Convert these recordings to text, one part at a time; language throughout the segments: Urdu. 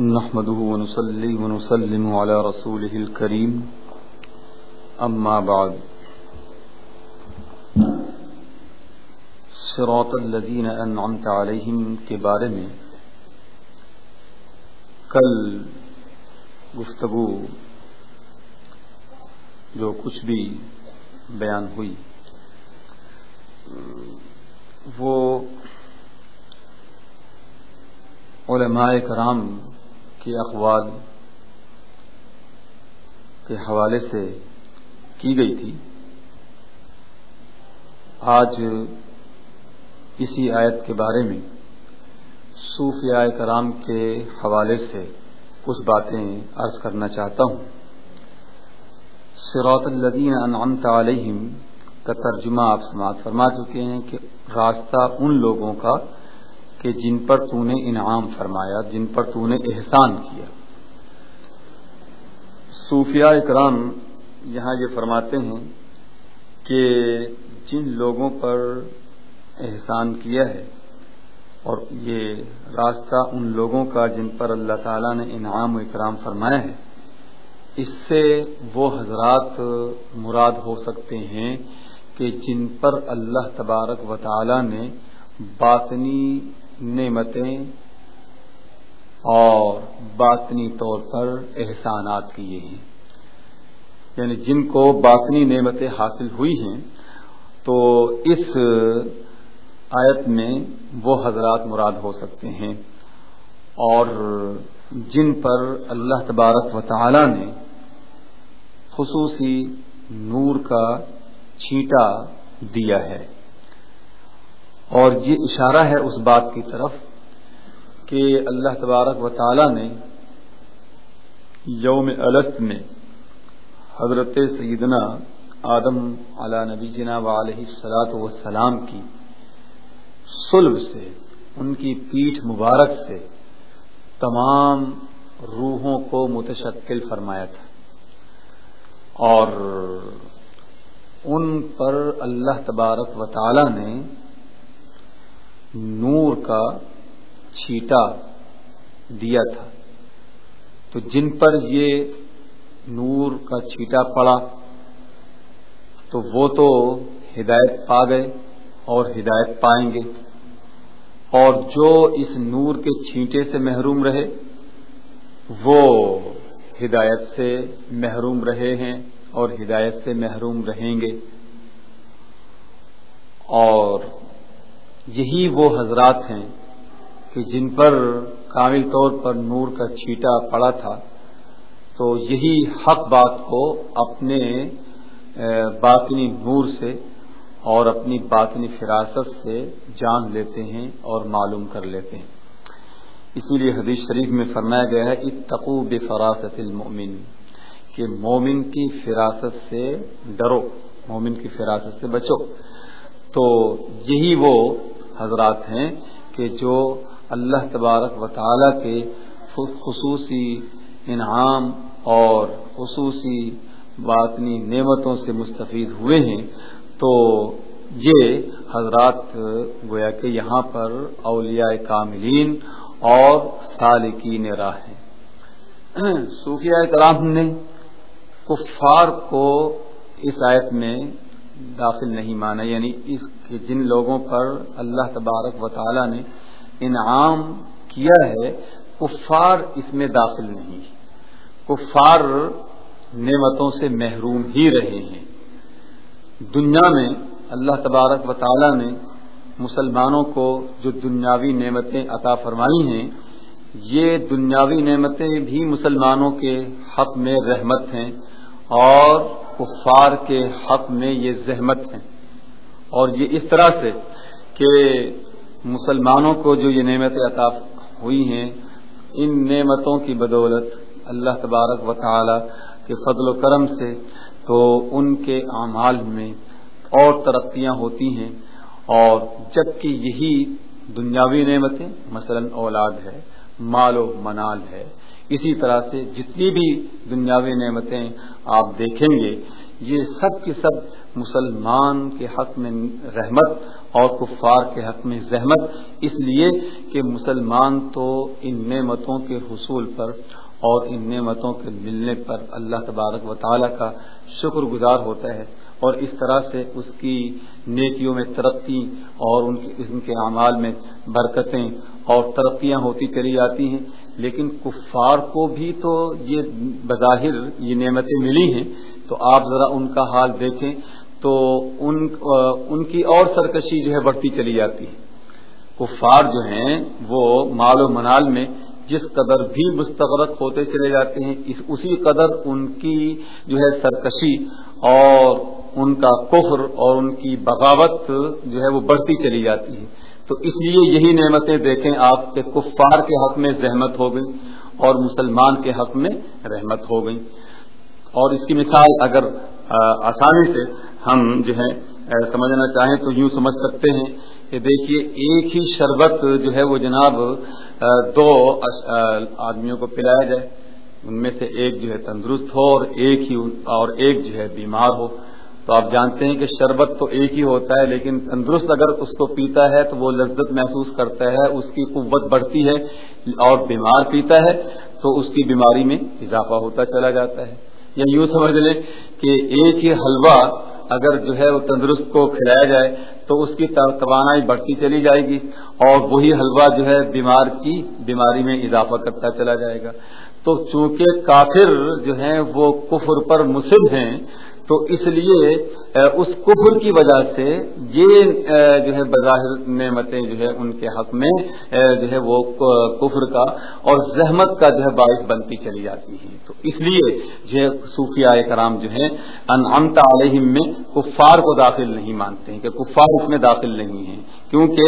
نحمده ونصلي ونسلم على رسوله الكريم. أما بعد. صراط الذين أنعمت عليهم کے بارے میں کل گفتگو جو کچھ بھی بیان ہوئی، وہ علماء کرام کے اقوال کے حوالے سے کی گئی تھی۔ آج اسی آیت کے بارے میں صوفیاء کرام کے حوالے سے کچھ باتیں عرض کرنا چاہتا ہوں۔ سروت الدین انعمت علیہم کا ترجمہ آپ سماعت فرما چکے ہیں کہ راستہ ان لوگوں کا کہ جن پر تو نے انعام فرمایا، جن پر تو نے احسان کیا۔ صوفیاء اکرام یہاں یہ فرماتے ہیں کہ جن لوگوں پر احسان کیا ہے اور یہ راستہ ان لوگوں کا جن پر اللہ تعالیٰ نے انعام و اکرام فرمایا ہے، اس سے وہ حضرات مراد ہو سکتے ہیں کہ جن پر اللہ تبارک و تعالی نے باطنی نعمتیں اور باطنی طور پر احسانات کیے ہیں۔ یعنی جن کو باطنی نعمتیں حاصل ہوئی ہیں، تو اس آیت میں وہ حضرات مراد ہو سکتے ہیں۔ اور جن پر اللہ تبارک و تعالی نے خصوصی نور کا چھینٹا دیا ہے۔ اور یہ اشارہ ہے اس بات کی طرف کہ اللہ تبارک و تعالی نے یوم الست میں حضرت سیدنا آدم علی نبی جنا و علیہ سلاۃ وسلام کی سلب سے، ان کی پیٹھ مبارک سے تمام روحوں کو متشکل فرمایا تھا۔ اور ان پر اللہ تبارک و تعالی نے نور کا چھیٹا دیا تھا۔ تو جن پر یہ نور کا چھیٹا پڑا، تو وہ تو ہدایت پا گئے اور ہدایت پائیں گے۔ اور جو اس نور کے چھینٹے سے محروم رہے، وہ ہدایت سے محروم رہے ہیں اور ہدایت سے محروم رہیں گے۔ اور یہی وہ حضرات ہیں کہ جن پر کامل طور پر نور کا چھیٹا پڑا تھا۔ تو یہی حق بات کو اپنے باطنی نور سے اور اپنی باطنی فراست سے جان لیتے ہیں اور معلوم کر لیتے ہیں۔ اسی لیے حدیث شریف میں فرمایا گیا ہے اتقو بے فراست المومن کہ مومن کی فراست سے ڈرو، مومن کی فراست سے بچو۔ تو یہی وہ حضرات ہیں کہ جو اللہ تبارک و تعالی کے خصوصی انعام اور خصوصی باطنی نعمتوں سے مستفید ہوئے ہیں، تو یہ حضرات گویا کہ یہاں پر اولیاء کاملین اور سالکین راہ ہیں۔ صوفیہ کرام نے کفار کو اس آیت میں داخل نہیں مانا یعنی اس کہ جن لوگوں پر اللہ تبارک و تعالی نے انعام کیا ہے، کفار اس میں داخل نہیں۔ کفار نعمتوں سے محروم ہی رہے ہیں۔ دنیا میں اللہ تبارک و تعالی نے مسلمانوں کو جو دنیاوی نعمتیں عطا فرمائی ہیں، یہ دنیاوی نعمتیں بھی مسلمانوں کے حق میں رحمت ہیں اور کفار کے حق میں یہ زحمت ہیں اور یہ اس طرح سے کہ مسلمانوں کو جو یہ نعمتیں عطا ہوئی ہیں، ان نعمتوں کی بدولت اللہ تبارک و تعالی کے فضل و کرم سے تو ان کے اعمال میں اور ترقیاں ہوتی ہیں۔ اور جبکہ یہی دنیاوی نعمتیں، مثلا اولاد ہے، مال و منال ہے اسی طرح سے جتنی بھی دنیاوی نعمتیں آپ دیکھیں گے، یہ سب کی سب مسلمان کے حق میں رحمت اور کفار کے حق میں زحمت۔ اس لیے کہ مسلمان تو ان نعمتوں کے حصول پر اور ان نعمتوں کے ملنے پر اللہ تبارک و تعالی کا شکر گزار ہوتا ہے اور اس طرح سے اس کی نیکیوں میں ترقی اور ان کے اعمال میں برکتیں اور ترقیاں ہوتی چلی جاتی ہیں۔ لیکن کفار کو بھی تو یہ بظاہر یہ نعمتیں ملی ہیں، تو آپ ذرا ان کا حال دیکھیں تو ان ان کی اور سرکشی جو ہے بڑھتی چلی جاتی ہے۔ کفار جو ہیں وہ مال و منال میں جس قدر بھی مستغرق ہوتے چلے جاتے ہیں، اس، اسی قدر ان کی جو ہے سرکشی اور ان کا کفر اور ان کی بغاوت جو ہے وہ بڑھتی چلی جاتی ہے۔ تو اس لیے یہی نعمتیں دیکھیں آپ کے کفار کے حق میں زحمت ہو گئی اور مسلمان کے حق میں رحمت ہو گئی۔ اور اس کی مثال اگر آسانی سے ہم جو ہے سمجھنا چاہیں تو یوں سمجھ سکتے ہیں کہ دیکھیے ایک ہی شربت جو ہے وہ جناب دو آدمیوں کو پلایا جائے۔ ان میں سے ایک جو ہے تندرست ہو اور ایک ہی، اور ایک جو ہے بیمار ہو۔ تو آپ جانتے ہیں کہ شربت تو ایک ہی ہوتا ہے، لیکن تندرست اگر اس کو پیتا ہے تو وہ لذت محسوس کرتا ہے، اس کی قوت بڑھتی ہے اور بیمار پیتا ہے تو اس کی بیماری میں اضافہ ہوتا چلا جاتا ہے۔ یا یوں سمجھ لیں کہ ایک ہی حلوہ اگر جو ہے وہ تندرست کو کھلایا جائے تو اس کی توانائی بڑھتی چلی جائے گی اور وہی حلوہ جو ہے بیمار کی بیماری میں اضافہ کرتا چلا جائے گا۔ تو چونکہ کافر جو ہیں وہ کفر پر مصب ہیں تو اس لیے اس کفر کی وجہ سے یہ جو ہے بظاہر نعمتیں جو ہے ان کے حق میں جو ہے وہ کفر کا اور زحمت کا جو ہے باعث بنتی چلی جاتی ہے تو اس لیے جو ہے صوفیاء کرام جو ہے انعمتا علیہم میں کفار کو داخل نہیں مانتے ہیں، کہ کفار اس میں داخل نہیں ہیں۔ کیونکہ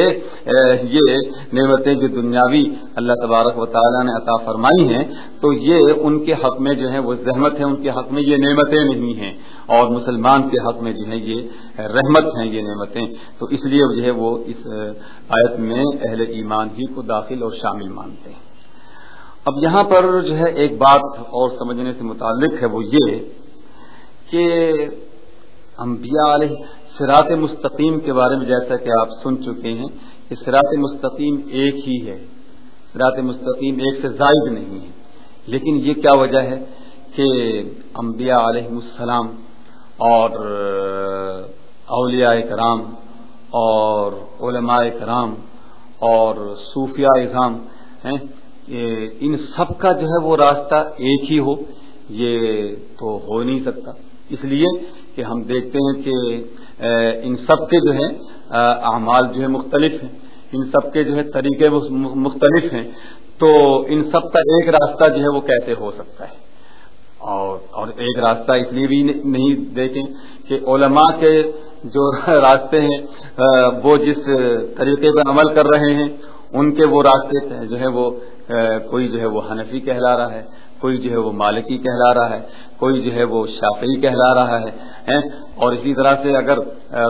یہ نعمتیں جو دنیاوی اللہ تبارک و تعالیٰ نے عطا فرمائی ہیں، تو یہ ان کے حق میں جو ہے وہ زحمت ہے، ان کے حق میں یہ نعمتیں نہیں ہیں۔ اور مسلمان کے حق میں جو ہے یہ رحمت ہیں، یہ نعمتیں۔ تو اس لیے جو ہے وہ اس آیت میں اہل ایمان ہی کو داخل اور شامل مانتے ہیں۔ اب یہاں پر جو ہے ایک بات اور سمجھنے سے متعلق ہے وہ یہ کہ انبیاء علیہ سرات مستقیم کے بارے میں جیسا کہ آپ سن چکے ہیں کہ سرات مستقیم ایک ہی ہے۔ سرات مستقیم ایک سے زائد نہیں ہے۔ لیکن یہ کیا وجہ ہے کہ انبیاء علیہ السلام اور اولیاء کرام اور علماء کرام اور صوفیاء اظام ہیں ان سب کا جو ہے وہ راستہ ایک ہی ہو، یہ تو ہو نہیں سکتا۔ اس لیے کہ ہم دیکھتے ہیں کہ ان سب کے جو ہے اعمال جو ہے مختلف ہیں۔ ان سب کے جو ہے طریقے مختلف ہیں۔ تو ان سب کا ایک راستہ جو ہے وہ کیسے ہو سکتا ہے؟ اور اور ایک راستہ اس لیے بھی نہیں دیکھیں کہ علماء کے جو راستے ہیں وہ جس طریقے پر عمل کر رہے ہیں، ان کے وہ راستے جو ہے وہ کوئی جو ہے وہ حنفی کہلا رہا ہے، کوئی جو ہے وہ مالکی کہلا رہا ہے، کوئی جو ہے وہ شافعی کہلا رہا ہے اور اسی طرح سے اگر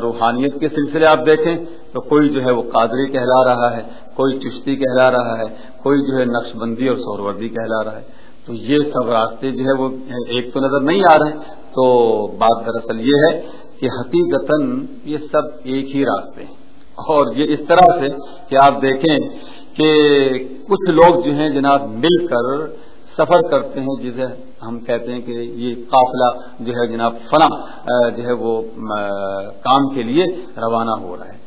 روحانیت کے سلسلے آپ دیکھیں تو کوئی جو ہے وہ قادری کہلا رہا ہے، کوئی چشتی کہلا رہا ہے، کوئی جو ہے نقش بندی اور سوروردی کہلا رہا ہے۔ تو یہ سب راستے جو ہے وہ ایک تو نظر نہیں آ رہے تو بات دراصل یہ ہے کہ حقیقت یہ سب ایک ہی راستے ہیں۔ اور یہ اس طرح سے کہ آپ دیکھیں کہ کچھ لوگ جو ہیں جناب مل کر سفر کرتے ہیں، جسے ہم کہتے ہیں کہ یہ قافلہ جو ہے جناب فنا جو ہے وہ کام کے لیے روانہ ہو رہا ہے۔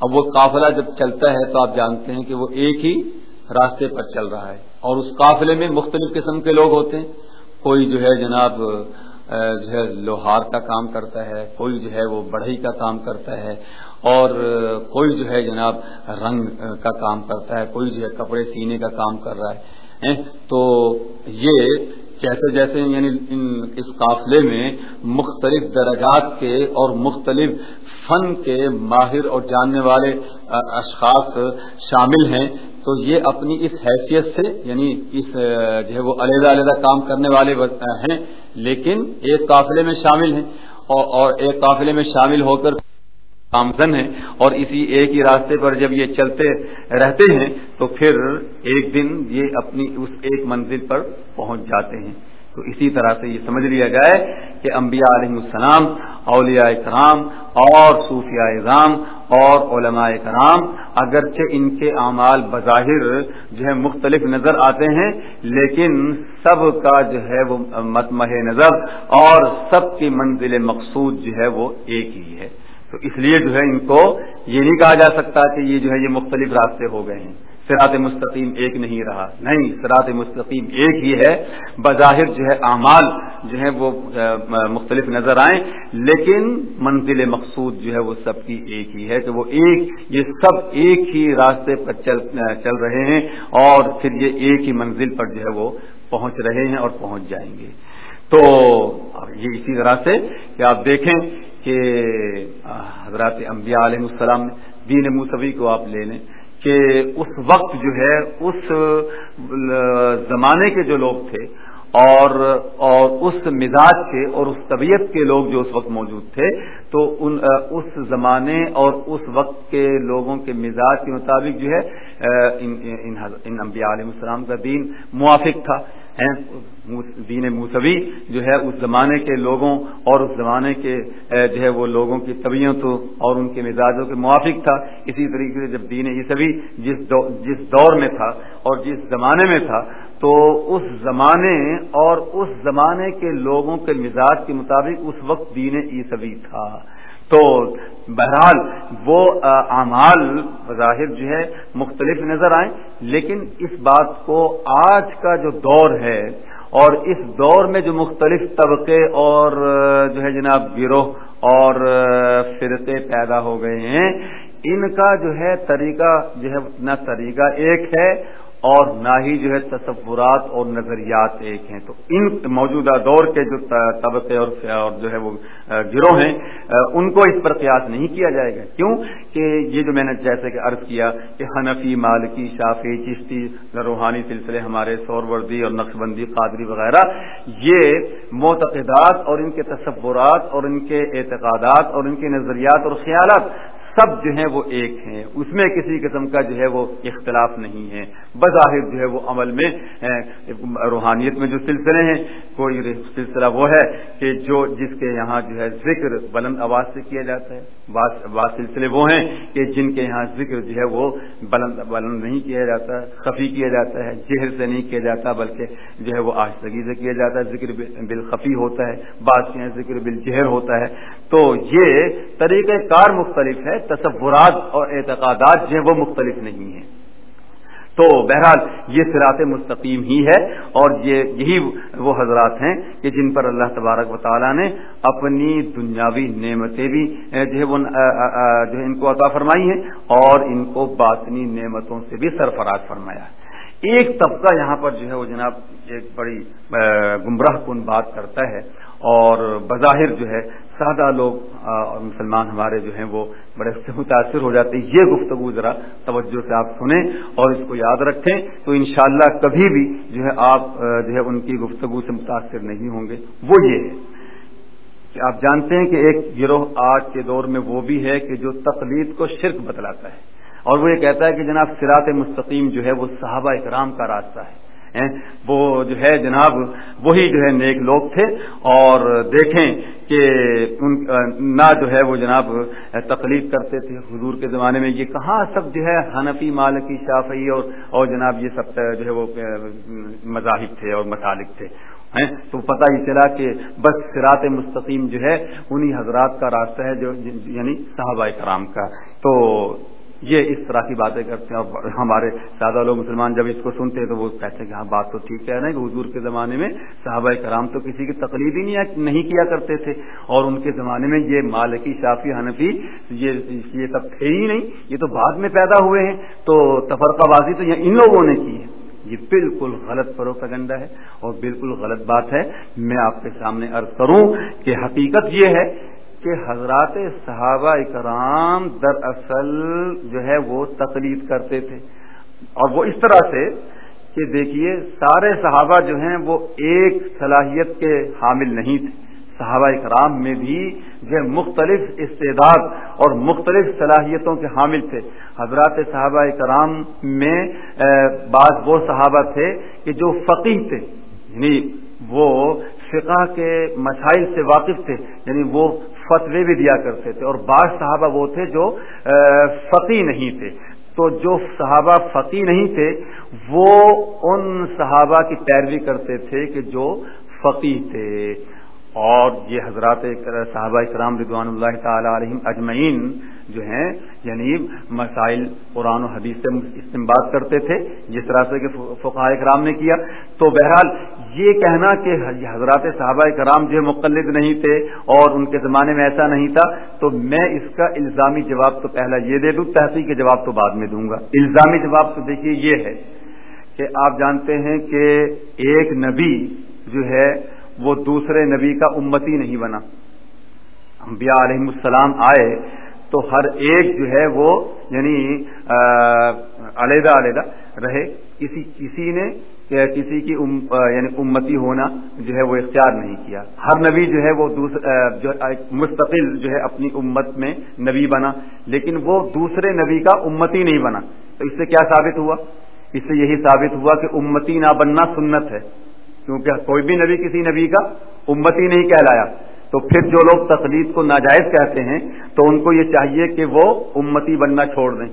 اب وہ قافلہ جب چلتا ہے تو آپ جانتے ہیں کہ وہ ایک ہی راستے پر چل رہا ہے۔ اور اس قافلے میں مختلف قسم کے لوگ ہوتے ہیں۔ کوئی جو ہے جناب جو ہے لوہار کا کام کرتا ہے، کوئی جو ہے وہ بڑھئی کا کام کرتا ہے، اور کوئی جو ہے جناب رنگ کا کام کرتا ہے، کوئی جو ہے کپڑے سینے کا کام کر رہا ہے۔ تو یہ جیسے جیسے یعنی اس قافلے میں مختلف درجات کے اور مختلف فن کے ماہر اور جاننے والے اشخاص شامل ہیں۔ تو یہ اپنی اس حیثیت سے یعنی اس جو ہے وہ علیحدہ علیحدہ کام کرنے والے ہیں، لیکن ایک قافلے میں شامل ہیں، اور ایک قافلے میں شامل ہو کر کامزن ہیں، اور اسی ایک ہی راستے پر جب یہ چلتے رہتے ہیں، تو پھر ایک دن یہ اپنی اس ایک منزل پر پہنچ جاتے ہیں۔ تو اسی طرح سے یہ سمجھ لیا جائے کہ انبیاء علیہ السلام، اولیاء کرام اور صوفیاء اظام اور علماء کرام، اگرچہ ان کے اعمال بظاہر جو ہے مختلف نظر آتے ہیں، لیکن سب کا جو ہے وہ متمح نظر اور سب کی منزل مقصود جو ہے وہ ایک ہی ہے۔ تو اس لیے جو ہے ان کو یہ نہیں کہا جا سکتا کہ یہ جو ہے یہ مختلف راستے ہو گئے ہیں۔ سرات مستقیم ایک نہیں رہا۔ نہیں سرات مستقیم ایک ہی ہے۔ بظاہر جو ہے اعمال جو ہے وہ مختلف نظر آئیں، لیکن منزل مقصود جو ہے وہ سب کی ایک ہی ہے، کہ وہ ایک، یہ سب ایک ہی راستے پر چل چل رہے ہیں اور پھر یہ ایک ہی منزل پر جو ہے وہ پہنچ رہے ہیں اور پہنچ جائیں گے۔ تو یہ اسی طرح سے کہ آپ دیکھیں کہ حضرات انبیاء علیہ السلام دین موسوی کو آپ لے لیں۔ کہ اس وقت جو ہے، اس زمانے کے جو لوگ تھے اور اور اس مزاج کے اور اس طبیعت کے لوگ جو اس وقت موجود تھے، تو ان، اس زمانے اور اس وقت کے لوگوں کے مزاج کے مطابق جو ہے، ان انبیاء علیہ السلام کا دین موافق تھا۔ دین موسوی جو ہے اس زمانے کے لوگوں اور اس زمانے کے جو ہے وہ لوگوں کی طبیعتوں اور ان کے مزاجوں کے موافق تھا۔ اسی طریقے سے جب دین عیسوی جس جس دور میں تھا اور جس زمانے میں تھا، تو اس زمانے اور اس زمانے کے لوگوں کے مزاج کے مطابق اس وقت دین عیسوی تھا۔ تو بہرحال وہ اعمال بظاہر جو ہے مختلف نظر آئیں، لیکن اس بات کو آج کا جو دور ہے اور اس دور میں جو مختلف طبقے اور جو ہے جناب گروہ اور فرقے پیدا ہو گئے ہیں، ان کا جو ہے طریقہ جو ہے، نہ طریقہ ایک ہے اور نہ ہی جو ہے تصورات اور نظریات ایک ہیں۔ تو ان موجودہ دور کے جو طبقے اور جو ہے وہ گروہ ہیں ان کو اس پر قیاس نہیں کیا جائے گا۔ کیوں؟ کہ یہ جو میں نے جیسے کہ عرض کیا کہ حنفی، مالکی شافی چشتی، روحانی سلسلے ہمارے سور وردی اور نقش بندی قادری وغیرہ، یہ معتقدات اور ان کے تصورات اور ان کے اعتقادات اور ان کے نظریات اور خیالات سب جو ہیں وہ ایک ہیں۔ اس میں کسی قسم کا جو ہے وہ اختلاف نہیں ہے۔ بظاہر جو ہے وہ عمل میں روحانیت میں جو سلسلے ہیں، کوئی سلسلہ وہ ہے کہ جو، جس کے یہاں جو ہے ذکر بلند آواز سے کیا جاتا ہے۔ بعض سلسلے وہ ہیں کہ جن کے یہاں ذکر جو ہے وہ بلند بلند نہیں کیا جاتا، خفی کیا جاتا ہے، جہر سے نہیں کیا جاتا، بلکہ جو ہے وہ آہستگی سے کیا جاتا ہے، ذکر بالخفی ہوتا ہے، بعض کے یہاں ذکر بالجہر ہوتا ہے۔ تو یہ طریقہ کار مختلف ہے۔ تصورات اور اعتقادات جو ہیں وہ مختلف نہیں ہیں۔ تو بہرحال یہ سرات مستقیم ہی ہے اور یہ یہی وہ حضرات ہیں کہ جن پر اللہ تبارک و تعالیٰ نے اپنی دنیاوی نعمتیں بھی جو ہے وہ جو ان کو عطا فرمائی ہیں اور ان کو باطنی نعمتوں سے بھی سرفراز فرمایا ایک طبقہ یہاں پر جو ہے وہ جناب ایک بڑی گمراہ کن بات کرتا ہے اور بظاہر جو ہے سادہ لوگ اور مسلمان ہمارے جو ہیں وہ بڑے سے متاثر ہو جاتے ہیں۔ یہ گفتگو ذرا توجہ سے آپ سنیں اور اس کو یاد رکھیں۔ تو انشاءاللہ کبھی بھی جو ہے آپ جو ہے ان کی گفتگو سے متاثر نہیں ہوں گے۔ وہ یہ ہے کہ آپ جانتے ہیں کہ ایک گروہ آج کے دور میں وہ بھی ہے کہ جو تقلید کو شرک بتلاتا ہے۔ اور وہ یہ کہتا ہے کہ جناب سرات مستقیم جو ہے وہ صحابہ اکرام کا راستہ ہے۔ وہ جو ہے جناب، وہی جو ہے نیک لوگ تھے۔ اور دیکھیں کہ ان، نہ جو ہے وہ جناب تقلید کرتے تھے حضور کے زمانے میں۔ یہ کہاں سب جو ہے حنفی، مالکی، شافعی اور اور جناب یہ سب جو ہے وہ مذاہب تھے اور مسالک تھے۔ تو پتہ ہی چلا کہ بس سرات مستقیم جو ہے انہی حضرات کا راستہ ہے جو یعنی صحابہ کرام کا۔ تو یہ اس طرح کی باتیں کرتے ہیں اور ہمارے سادہ لوگ مسلمان جب اس کو سنتے ہیں تو وہ کہتے ہیں کہ ہاں بات تو ٹھیک ہے نا، کہ حضور کے زمانے میں صحابہ کرام تو کسی کی تقلید ہی نہیں کیا کرتے تھے۔ اور ان کے زمانے میں یہ مالکی، شافی، حنفی، یہ سب تھے ہی نہیں، یہ تو بعد میں پیدا ہوئے ہیں۔ تو تفرقہ بازی تو ان لوگوں نے کی ہے۔ یہ بالکل غلط پروپگنڈا ہے اور بالکل غلط بات ہے۔ میں آپ کے سامنے عرض کروں کہ حقیقت یہ ہے کہ حضرات صحابہ اکرام دراصل جو ہے وہ تقلید کرتے تھے۔ اور وہ اس طرح سے کہ دیکھیے سارے صحابہ جو ہیں وہ ایک صلاحیت کے حامل نہیں تھے۔ صحابہ اکرام میں بھی جو مختلف استعداد اور مختلف صلاحیتوں کے حامل تھے۔ حضرات صحابہ کرام میں بعض وہ صحابہ تھے کہ جو فقیر تھے یعنی وہ فقہ کے مسائل سے واقف تھے یعنی وہ فتوے بھی دیا کرتے تھے، اور بعض صحابہ وہ تھے جو فقی نہیں تھے۔ تو جو صحابہ فقی نہیں تھے، وہ ان صحابہ کی پیروی کرتے تھے کہ جو فقی تھے۔ اور یہ حضرات صحابہ اکرام رضوان اللہ تعالی علیہ اجمعین جو ہیں یعنی مسائل قرآن و حدیث سے استعمال کرتے تھے، جس طرح سے کہ فقہ اکرام نے کیا۔ تو بہرحال یہ کہنا کہ حضرات صحابہ کرام جو مقلد نہیں تھے اور ان کے زمانے میں ایسا نہیں تھا، تو میں اس کا الزامی جواب تو پہلا یہ دے دوں تحقیق کے جواب تو بعد میں دوں گا۔ الزامی جواب تو دیکھیے یہ ہے کہ آپ جانتے ہیں کہ ایک نبی جو ہے وہ دوسرے نبی کا امتی نہیں بنا۔ انبیاء علیہ السلام آئے تو ہر ایک جو ہے وہ یعنی علیحدہ علیحدہ رہے۔ کسی کسی نے کسی کی یعنی امتی ہونا جو ہے وہ اختیار نہیں کیا۔ ہر نبی جو ہے وہ جو مستقل جو ہے اپنی امت میں نبی بنا، لیکن وہ دوسرے نبی کا امتی نہیں بنا۔ تو اس سے کیا ثابت ہوا؟ اس سے یہی ثابت ہوا کہ امتی نہ بننا سنت ہے، کیونکہ کوئی بھی نبی کسی نبی کا امتی نہیں کہلایا۔ تو پھر جو لوگ تقلید کو ناجائز کہتے ہیں، تو ان کو یہ چاہیے کہ وہ امتی بننا چھوڑ دیں۔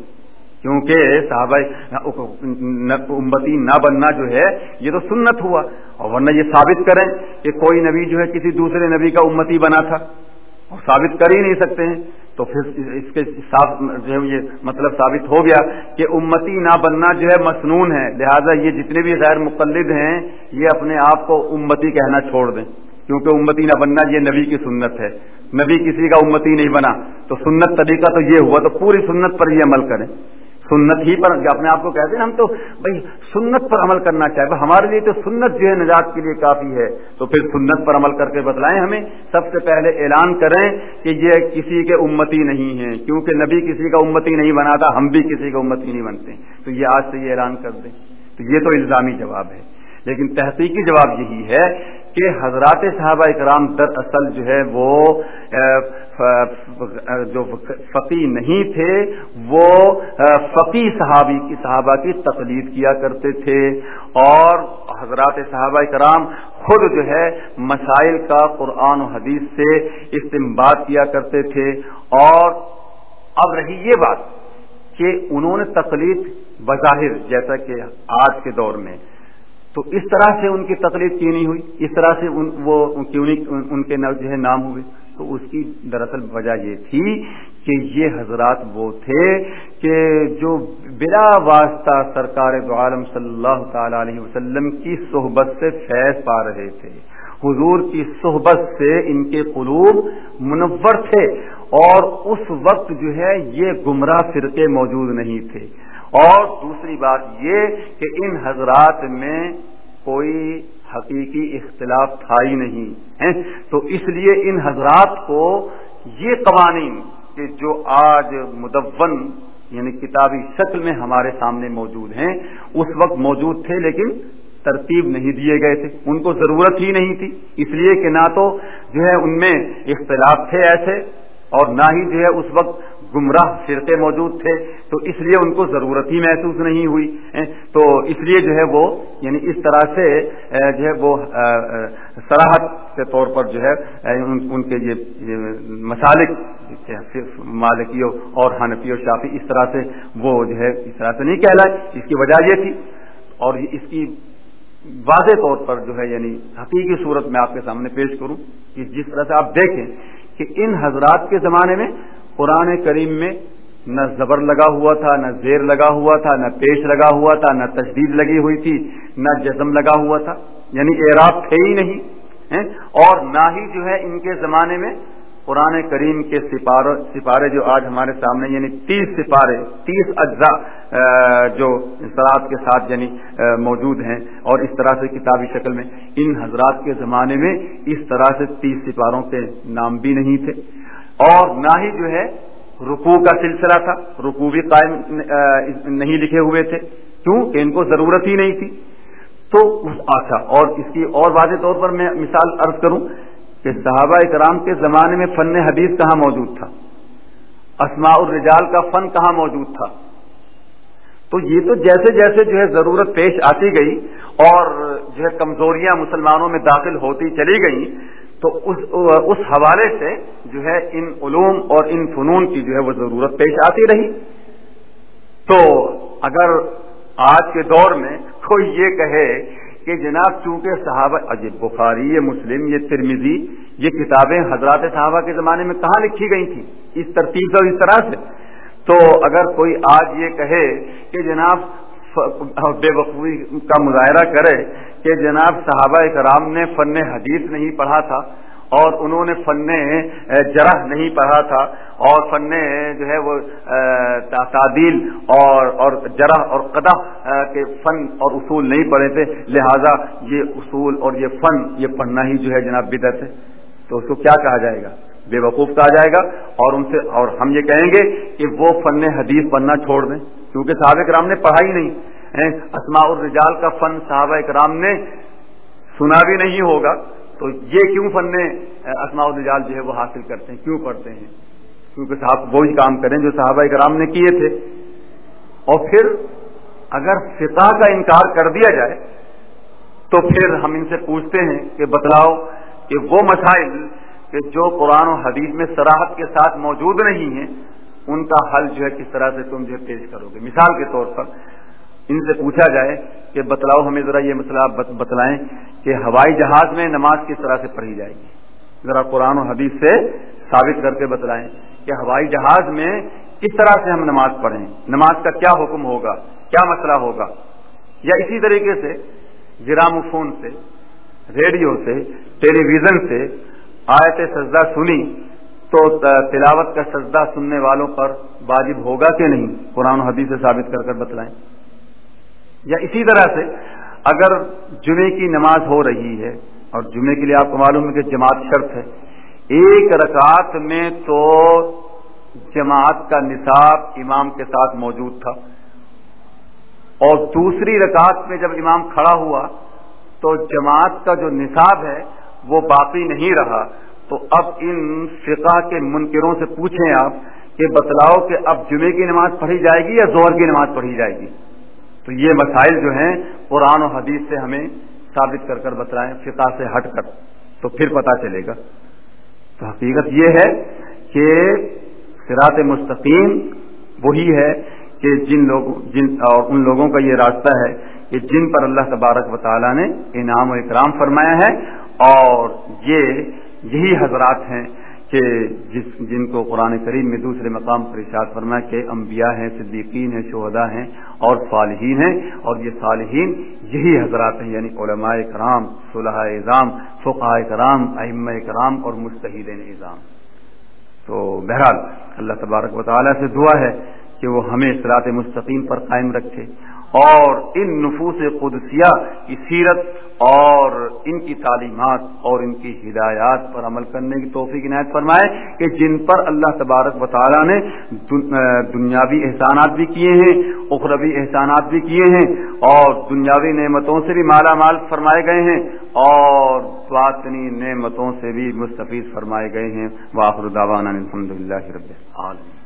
کیونکہ صحابہ امتی نہ بننا جو ہے، یہ تو سنت ہوا۔ اور ورنہ یہ ثابت کریں کہ کوئی نبی جو ہے کسی دوسرے نبی کا امتی بنا تھا۔ اور ثابت کر ہی نہیں سکتے ہیں۔ تو پھر اس کے جو ہے، یہ مطلب ثابت ہو گیا کہ امتی نہ بننا جو ہے مصنون ہے۔ لہذا یہ جتنے بھی غیر مقلد ہیں، یہ اپنے آپ کو امتی کہنا چھوڑ دیں۔ کیونکہ امتی نہ بننا یہ نبی کی سنت ہے۔ نبی کسی کا امتی نہیں بنا۔ تو سنت طریقہ تو یہ ہوا۔ تو پوری سنت پر یہ عمل کریں۔ سنت ہی پر اپنے آپ کو کہتے ہیں ہم تو بھائی سنت پر عمل کرنا چاہے ہمارے لیے تو سنت جو ہے نجات کے لیے کافی ہے۔ تو پھر سنت پر عمل کر کے بتلائیں ہمیں۔ سب سے پہلے اعلان کریں کہ یہ کسی کے امتی نہیں ہے، کیونکہ نبی کسی کا امتی نہیں بنا تھا ہم بھی کسی کا امتی نہیں بنتے۔ تو یہ آج سے یہ اعلان کر دیں۔ تو یہ تو الزامی جواب ہے۔ لیکن تحقیقی جواب یہی ہے کہ حضرات صحابہ اکرام در اصل جو ہے وہ جو فقی نہیں تھے، وہ فقی صحابی کی، صحابہ کی تقلید کیا کرتے تھے۔ اور حضرات صحابہ کرام خود جو ہے مسائل کا قرآن و حدیث سے استعمال کیا کرتے تھے۔ اور اب رہی یہ بات کہ انہوں نے تقلید بظاہر، جیسا کہ آج کے دور میں تو اس طرح سے ان کی تقلید کیوں نہیں ہوئی؟ اس طرح سے ان وہ کیوں نہیں ان کے جو ہے نام ہوئے؟ تو اس کی دراصل وجہ یہ تھی کہ یہ حضرات وہ تھے کہ جو بلا واسطہ سرکار دو عالم صلی اللہ تعالی علیہ وسلم کی صحبت سے فیض پا رہے تھے۔ حضور کی صحبت سے ان کے قلوب منور تھے اور اس وقت جو ہے یہ گمراہ فرقے موجود نہیں تھے۔ اور دوسری بات یہ کہ ان حضرات میں کوئی حقیقی اختلاف تھا ہی نہیں تو اس لیے ان حضرات کو یہ قوانین کہ جو آج مدون یعنی کتابی شکل میں ہمارے سامنے موجود ہیں، اس وقت موجود تھے لیکن ترتیب نہیں دیے گئے تھے۔ ان کو ضرورت ہی نہیں تھی۔ اس لیے کہ نہ تو جو ہے ان میں اختلاف تھے ایسے اور نہ ہی جو ہے اس وقت گمراہ فرقے موجود تھے۔ تو اس لیے ان کو ضرورت ہی محسوس نہیں ہوئی تو اس لیے جو ہے وہ یعنی اس طرح سے جو ہے وہ سراہد کے طور پر جو ہے ان کے یہ مسالک مالکیوں اور حنفی و شافی اس طرح سے وہ جو ہے اس طرح سے نہیں کہلائے، اس کی وجہ یہ تھی۔ اور اس کی واضح طور پر جو ہے یعنی حقیقی صورت میں آپ کے سامنے پیش کروں کہ جس طرح سے آپ دیکھیں کہ ان حضرات کے زمانے میں قرآن کریم میں نہ زبر لگا ہوا تھا، نہ زیر لگا ہوا تھا، نہ پیش لگا ہوا تھا، نہ تشدید لگی ہوئی تھی، نہ جزم لگا ہوا تھا۔ یعنی اعراب تھے ہی نہیں اور نہ ہی جو ہے ان کے زمانے میں قرآن کریم کے سپارے جو آج ہمارے سامنے یعنی تیس سپارے، تیس اجزاء جو اصطلاحات کے ساتھ یعنی موجود ہیں۔ اور اس طرح سے کتابی شکل میں ان حضرات کے زمانے میں اس طرح سے تیس سپاروں کے نام بھی نہیں تھے۔ اور نہ ہی جو ہے رکوع کا سلسلہ تھا، رکوع بھی قائم نہیں لکھے ہوئے تھے۔ کیوں؟ کہ ان کو ضرورت ہی نہیں تھی۔ تو اچھا اور اس کی اور واضح طور پر میں مثال عرض کروں کہ صحابہ کرام کے زمانے میں فن حدیث کہاں موجود تھا؟ اسماء الرجال کا فن کہاں موجود تھا؟ تو یہ تو جیسے جیسے جو ہے ضرورت پیش آتی گئی اور جو ہے کمزوریاں مسلمانوں میں داخل ہوتی چلی گئیں تو اس اس حوالے سے جو ہے ان علوم اور ان فنون کی جو ہے وہ ضرورت پیش آتی رہی۔ تو اگر آج کے دور میں کوئی یہ کہے کہ جناب چونکہ صحابہ اجب بخاری، یہ مسلم، یہ ترمیزی یہ کتابیں حضرات صحابہ کے زمانے میں کہاں لکھی گئی تھیں؟ اس ترتیب سے اس طرح سے۔ تو اگر کوئی آج یہ کہے کہ جناب بے وقوعی کا مظاہرہ کرے کہ جناب صحابہ کرام نے فن حدیث نہیں پڑھا تھا اور انہوں نے فن جرح نہیں پڑھا تھا اور فن جو ہے وہ تعدیل اور اور جرح اور قدح کے فن اور اصول نہیں پڑھے تھے۔ لہذا یہ اصول اور یہ فن، یہ پڑھنا ہی جو ہے جناب بدت ہے۔ تو اس کو کیا کہا جائے گا؟ بے وقوف کہا جائے گا۔ اور ان سے، اور ہم یہ کہیں گے کہ وہ فن حدیث پڑھنا چھوڑ دیں۔ کیونکہ صحابہ کرام نے پڑھا ہی نہیں۔ اسماء الرجال کا فن صحابہ کرام نے سنا بھی نہیں ہوگا۔ تو یہ کیوں فن اسماء الرجال جو ہے وہ حاصل کرتے ہیں؟ کیوں پڑھتے ہیں؟ کیونکہ صاحب وہی کام کریں جو صحابہ کرام نے کیے تھے۔ اور پھر اگر فقہ کا انکار کر دیا جائے، تو پھر ہم ان سے پوچھتے ہیں کہ بتلاؤ کہ وہ مسائل کہ جو قرآن و حدیث میں سراحت کے ساتھ موجود نہیں ہیں، ان کا حل جو ہے کس طرح سے تم جو پیش کرو گے؟ مثال کے طور پر ان سے پوچھا جائے کہ بتلاؤ ہمیں ذرا یہ مسئلہ بتلائیں کہ ہوائی جہاز میں نماز کس طرح سے پڑھی جائے گی۔ ذرا قرآن و حدیث سے ثابت کر کے بتلائیں کہ ہوائی جہاز میں کس طرح سے ہم نماز پڑھیں۔ نماز کا کیا حکم ہوگا؟ کیا مسئلہ ہوگا؟ یا اسی طریقے سے گرام فون سے، ریڈیو سے ٹیلی ویژن سے آیت سجدہ سنی تو تلاوت کا سجدہ سننے والوں پر واجب ہوگا کہ نہیں؟ قرآن و حدیث سے ثابت کر کر بتلائیں۔ یا اسی طرح سے اگر جمعے کی نماز ہو رہی ہے اور جمعے کے لیے آپ کو معلوم ہے کہ جماعت شرط ہے، ایک رکعت میں تو جماعت کا نصاب امام کے ساتھ موجود تھا اور دوسری رکعت میں جب امام کھڑا ہوا تو جماعت کا جو نصاب ہے وہ باقی نہیں رہا۔ تو اب ان فقہ کے منکروں سے پوچھیں آپ کہ بتلاؤ کہ اب جمعے کی نماز پڑھی جائے گی یا زور کی نماز پڑھی جائے گی؟ تو یہ مسائل جو ہیں قرآن و حدیث سے ہمیں ثابت کر کر بتلائیں، فقہ سے ہٹ کر، تو پھر پتا چلے گا۔ تو حقیقت یہ ہے کہ سرات مستقیم وہی ہے کہ جن لوگوں جن اور ان لوگوں کا یہ راستہ ہے کہ جن پر اللہ تبارک و تعالیٰ نے انعام و اکرام فرمایا ہے اور یہ یہی حضرات ہیں کہ جس جن کو قرآن کریم میں دوسرے مقام پر ارشاد فرمایا کہ انبیاء ہیں، صدیقین ہیں شہدا ہیں اور صالحین ہیں اور یہ صالحین یہی حضرات ہیں یعنی علماء کرام صلاح اظام فقہ کرام اہم کرام اور مستحدین نظام تو بہرحال اللہ تبارک و تعالیٰ سے دعا ہے کہ وہ ہمیں اصلاط مستقیم پر قائم رکھے اور ان نفوس قدسیہ کی سیرت اور ان کی تعلیمات اور ان کی ہدایات پر عمل کرنے کی توفیق عنایت فرمائے کہ جن پر اللہ تبارک و تعالیٰ نے دنیاوی احسانات بھی کیے ہیں، اخروی احسانات بھی کیے ہیں اور دنیاوی نعمتوں سے بھی مالا مال فرمائے گئے ہیں اور باطنی نعمتوں سے بھی مستفید فرمائے گئے ہیں۔ واخر الحمد للہ رب العالمین۔